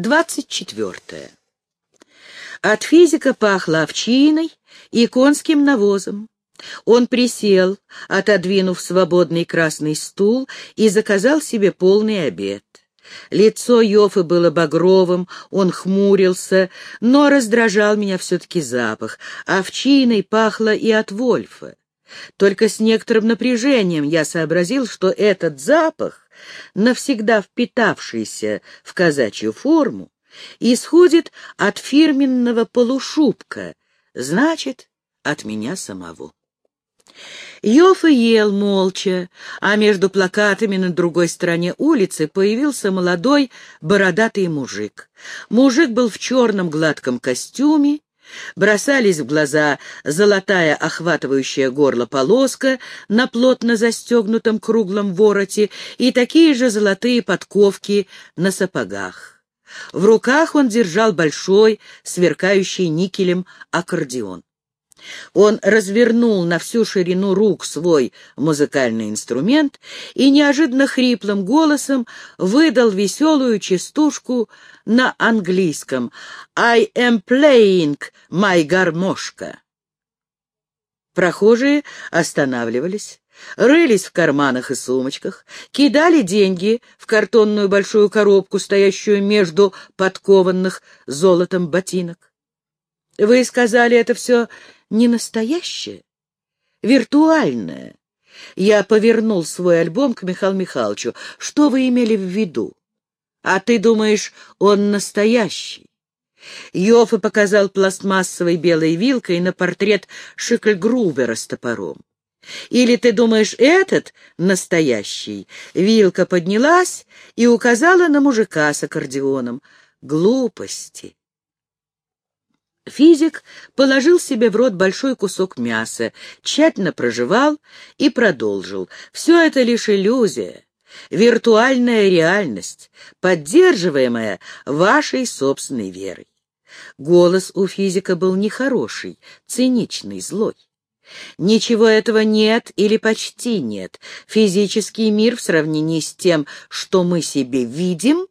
Двадцать четвертое. От физика пахло овчиной и конским навозом. Он присел, отодвинув свободный красный стул, и заказал себе полный обед. Лицо Йофы было багровым, он хмурился, но раздражал меня все-таки запах. Овчиной пахло и от Вольфа. Только с некоторым напряжением я сообразил, что этот запах, навсегда впитавшийся в казачью форму, исходит от фирменного полушубка, значит, от меня самого. Йофа ел молча, а между плакатами на другой стороне улицы появился молодой бородатый мужик. Мужик был в черном гладком костюме, бросались в глаза золотая охватывающая горло полоска на плотно застегнутом круглом вороте и такие же золотые подковки на сапогах. В руках он держал большой, сверкающий никелем аккордеон. Он развернул на всю ширину рук свой музыкальный инструмент и неожиданно хриплым голосом выдал веселую частушку на английском «I am playing my гармошка». Прохожие останавливались, рылись в карманах и сумочках, кидали деньги в картонную большую коробку, стоящую между подкованных золотом ботинок. Вы сказали, это все не настоящее, виртуальное. Я повернул свой альбом к Михаилу Михайловичу. Что вы имели в виду? А ты думаешь, он настоящий? Йоффе показал пластмассовой белой вилкой на портрет Шикльгрубера с топором. Или ты думаешь, этот настоящий? Вилка поднялась и указала на мужика с аккордеоном. Глупости. Физик положил себе в рот большой кусок мяса, тщательно прожевал и продолжил. Все это лишь иллюзия, виртуальная реальность, поддерживаемая вашей собственной верой. Голос у физика был нехороший, циничный, злой. Ничего этого нет или почти нет. Физический мир в сравнении с тем, что мы себе видим,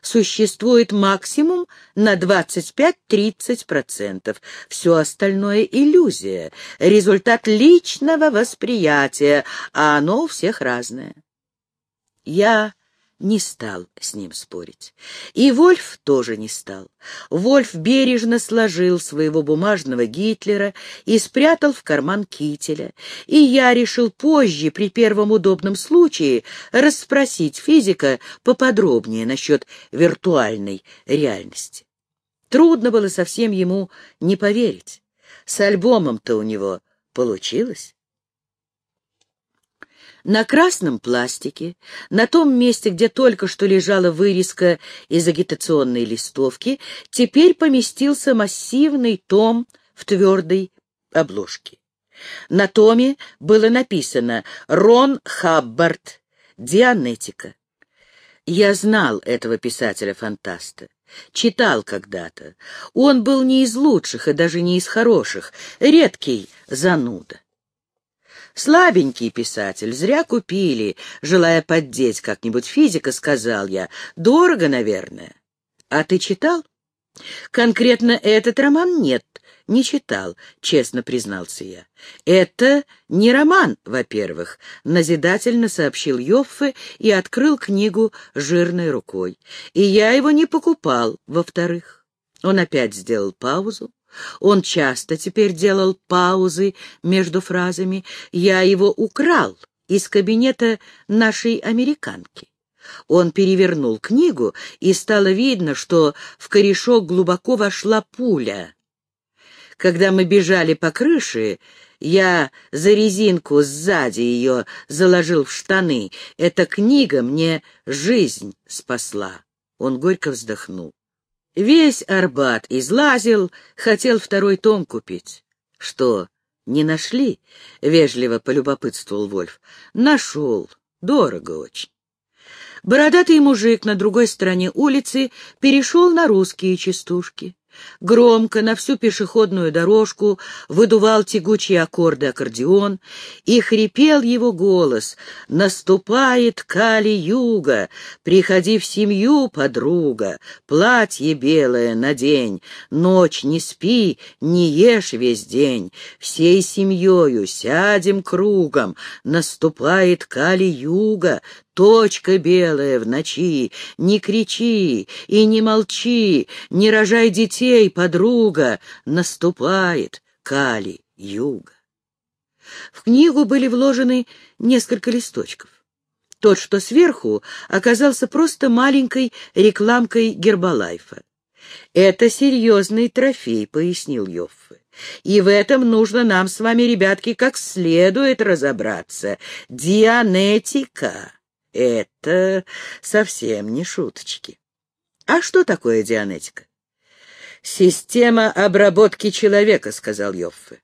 существует максимум на 25-30%. Все остальное — иллюзия, результат личного восприятия, а оно у всех разное. Я не стал с ним спорить. И Вольф тоже не стал. Вольф бережно сложил своего бумажного Гитлера и спрятал в карман кителя. И я решил позже, при первом удобном случае, расспросить физика поподробнее насчет виртуальной реальности. Трудно было совсем ему не поверить. С альбомом-то у него получилось. На красном пластике, на том месте, где только что лежала вырезка из агитационной листовки, теперь поместился массивный том в твердой обложке. На томе было написано «Рон Хаббард. Дианетика». Я знал этого писателя-фантаста. Читал когда-то. Он был не из лучших и даже не из хороших, редкий зануда. Слабенький писатель, зря купили, желая поддеть как-нибудь физика, сказал я. Дорого, наверное. А ты читал? Конкретно этот роман нет, не читал, честно признался я. Это не роман, во-первых, назидательно сообщил Йоффе и открыл книгу жирной рукой. И я его не покупал, во-вторых. Он опять сделал паузу, он часто теперь делал паузы между фразами. «Я его украл из кабинета нашей американки». Он перевернул книгу, и стало видно, что в корешок глубоко вошла пуля. Когда мы бежали по крыше, я за резинку сзади ее заложил в штаны. Эта книга мне жизнь спасла. Он горько вздохнул. Весь Арбат излазил, хотел второй том купить. Что, не нашли? — вежливо полюбопытствовал Вольф. Нашел. Дорого очень. Бородатый мужик на другой стороне улицы перешел на русские частушки. Громко на всю пешеходную дорожку выдувал тягучие аккорды аккордеон, и хрипел его голос. «Наступает Кали-юга, приходи в семью, подруга, платье белое надень, ночь не спи, не ешь весь день, всей семьёю сядем кругом, наступает Кали-юга, Точка белая в ночи, не кричи и не молчи, не рожай детей, подруга, наступает Кали юга. В книгу были вложены несколько листочков. Тот, что сверху, оказался просто маленькой рекламкой Гербалайфа. «Это серьезный трофей», — пояснил Йоффе. «И в этом нужно нам с вами, ребятки, как следует разобраться. Дианетика». Это совсем не шуточки. А что такое дианетика? Система обработки человека, сказал Йоффе.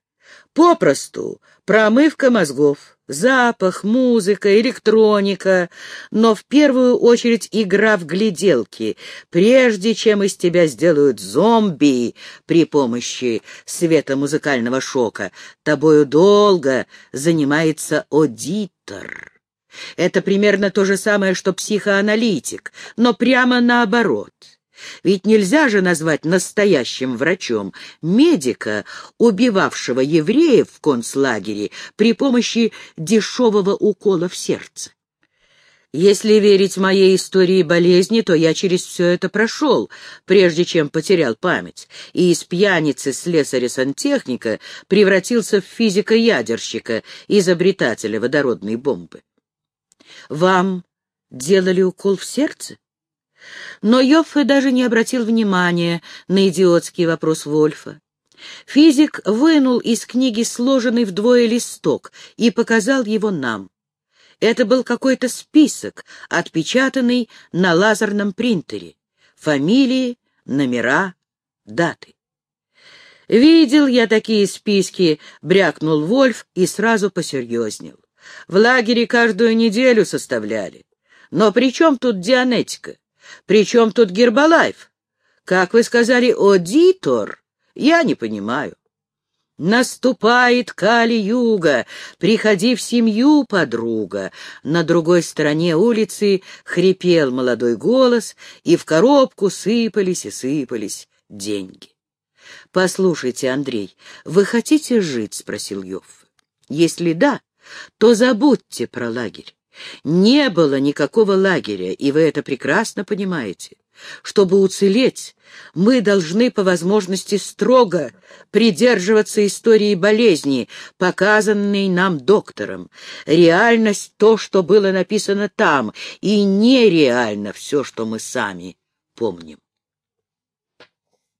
Попросту промывка мозгов, запах, музыка, электроника, но в первую очередь игра в гляделки, прежде чем из тебя сделают зомби при помощи светомузыкального шока. Тобою долго занимается аудитор. Это примерно то же самое, что психоаналитик, но прямо наоборот. Ведь нельзя же назвать настоящим врачом медика, убивавшего евреев в концлагере при помощи дешевого укола в сердце. Если верить моей истории болезни, то я через все это прошел, прежде чем потерял память, и из пьяницы слесаря-сантехника превратился в физика-ядерщика, изобретателя водородной бомбы. Вам делали укол в сердце? Но Йоффе даже не обратил внимания на идиотский вопрос Вольфа. Физик вынул из книги сложенный вдвое листок и показал его нам. Это был какой-то список, отпечатанный на лазерном принтере. Фамилии, номера, даты. «Видел я такие списки», — брякнул Вольф и сразу посерьезнел. В лагере каждую неделю составляли. Но при чем тут дианетика? При чем тут гербалайф? Как вы сказали, одитор? Я не понимаю. Наступает Кали-юга, приходи в семью, подруга. На другой стороне улицы хрипел молодой голос, и в коробку сыпались и сыпались деньги. «Послушайте, Андрей, вы хотите жить?» — спросил Йофф. «Если да, то забудьте про лагерь. Не было никакого лагеря, и вы это прекрасно понимаете. Чтобы уцелеть, мы должны по возможности строго придерживаться истории болезни, показанной нам доктором. Реальность — то, что было написано там, и нереально все, что мы сами помним.